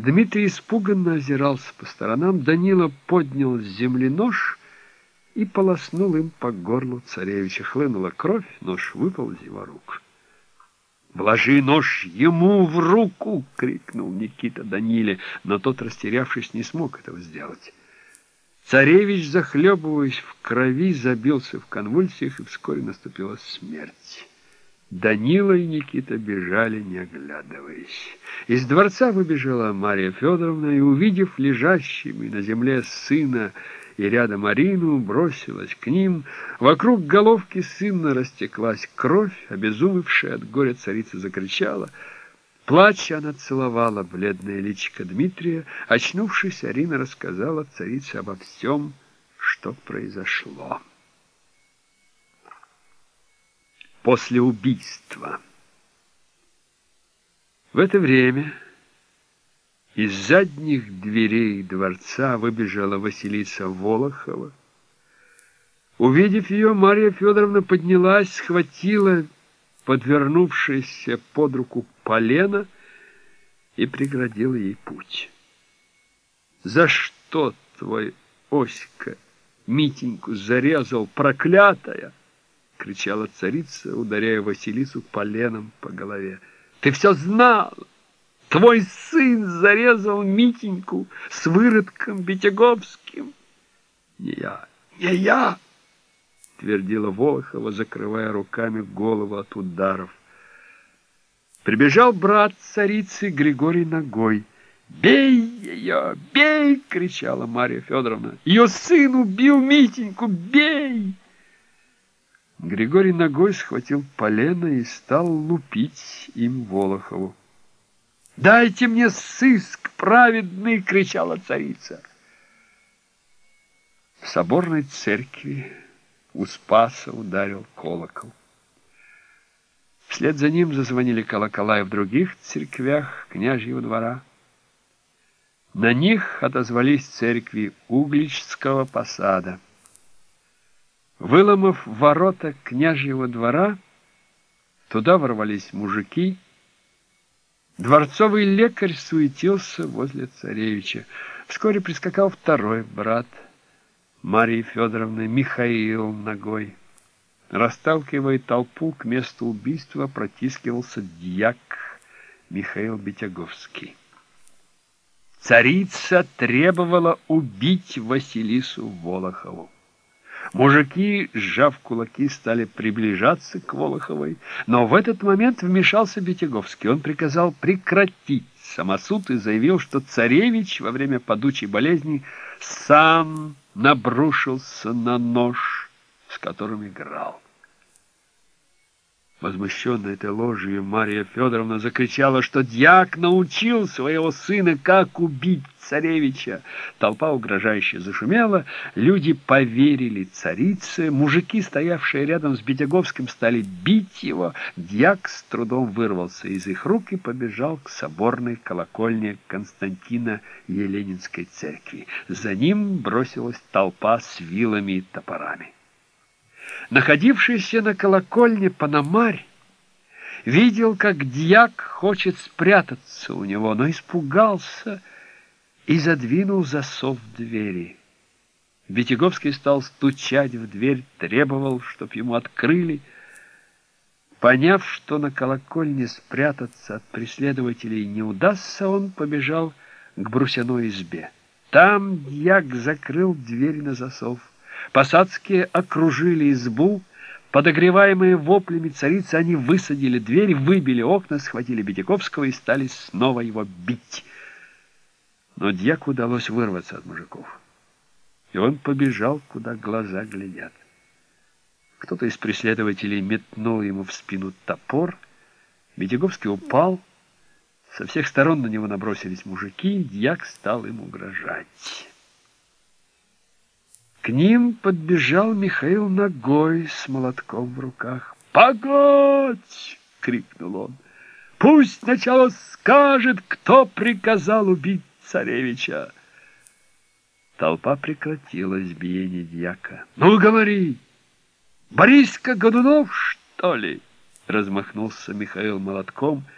Дмитрий испуганно озирался по сторонам. Данила поднял с земли нож и полоснул им по горлу царевича. Хлынула кровь, нож выпал из его рук. «Вложи нож ему в руку!» — крикнул Никита Даниле, но тот, растерявшись, не смог этого сделать. Царевич, захлебываясь в крови, забился в конвульсиях, и вскоре наступила смерть. Данила и Никита бежали, не оглядываясь. Из дворца выбежала Мария Федоровна и, увидев лежащими на земле сына и рядом Арину, бросилась к ним. Вокруг головки сына растеклась кровь, обезумевшая от горя царица закричала. Плача она целовала бледное личико Дмитрия. Очнувшись, Арина рассказала царице обо всем, что произошло. После убийства. В это время из задних дверей дворца выбежала Василиса Волохова. Увидев ее, Марья Федоровна поднялась, схватила подвернувшееся под руку полено и преградила ей путь. «За что твой Оська Митеньку зарезал, проклятая?» Кричала царица, ударяя Василису поленом по голове. Ты все знала! Твой сын зарезал Митеньку с выродком Бетяговским. Не я, не я, твердила Волохова, закрывая руками голову от ударов. Прибежал брат царицы Григорий ногой. «Бей ее! Бей!» — кричала Марья Федоровна. «Ее сын убил Митеньку! Бей!» Григорий ногой схватил полено и стал лупить им Волохову. «Дайте мне сыск праведный!» — кричала царица. В соборной церкви у Спаса ударил колокол. Вслед за ним зазвонили колокола и в других церквях княжьего двора. На них отозвались церкви Угличского посада. Выломав ворота княжьего двора, туда ворвались мужики. Дворцовый лекарь суетился возле царевича. Вскоре прискакал второй брат Марии Федоровны, Михаил ногой. Расталкивая толпу, к месту убийства протискивался дьяк Михаил Бетяговский. Царица требовала убить Василису Волохову. Мужики, сжав кулаки, стали приближаться к Волоховой, но в этот момент вмешался Бетяговский. Он приказал прекратить самосуд и заявил, что царевич во время падучей болезни сам набрушился на нож, с которым играл. Возмущенная этой ложью, Мария Федоровна закричала, что дьяк научил своего сына, как убить царевича. Толпа угрожающе зашумела, люди поверили царице, мужики, стоявшие рядом с Бетяговским, стали бить его. Дьяк с трудом вырвался из их рук и побежал к соборной колокольне Константина Еленинской церкви. За ним бросилась толпа с вилами и топорами. Находившийся на колокольне Пономарь видел, как дьяк хочет спрятаться у него, но испугался и задвинул засов двери. Бетяговский стал стучать в дверь, требовал, чтоб ему открыли. Поняв, что на колокольне спрятаться от преследователей не удастся, он побежал к брусяной избе. Там дьяк закрыл дверь на засов. Посадские окружили избу. Подогреваемые воплями царицы, они высадили дверь, выбили окна, схватили Бедяковского и стали снова его бить. Но дьяку удалось вырваться от мужиков. И он побежал, куда глаза глядят. Кто-то из преследователей метнул ему в спину топор. Бедяковский упал. Со всех сторон на него набросились мужики, дьяк стал им угрожать. К ним подбежал Михаил ногой с молотком в руках. «Погодь!» — крикнул он. «Пусть сначала скажет, кто приказал убить царевича!» Толпа прекратила избиение дьяка. «Ну, говори! Бориска Годунов, что ли?» Размахнулся Михаил молотком —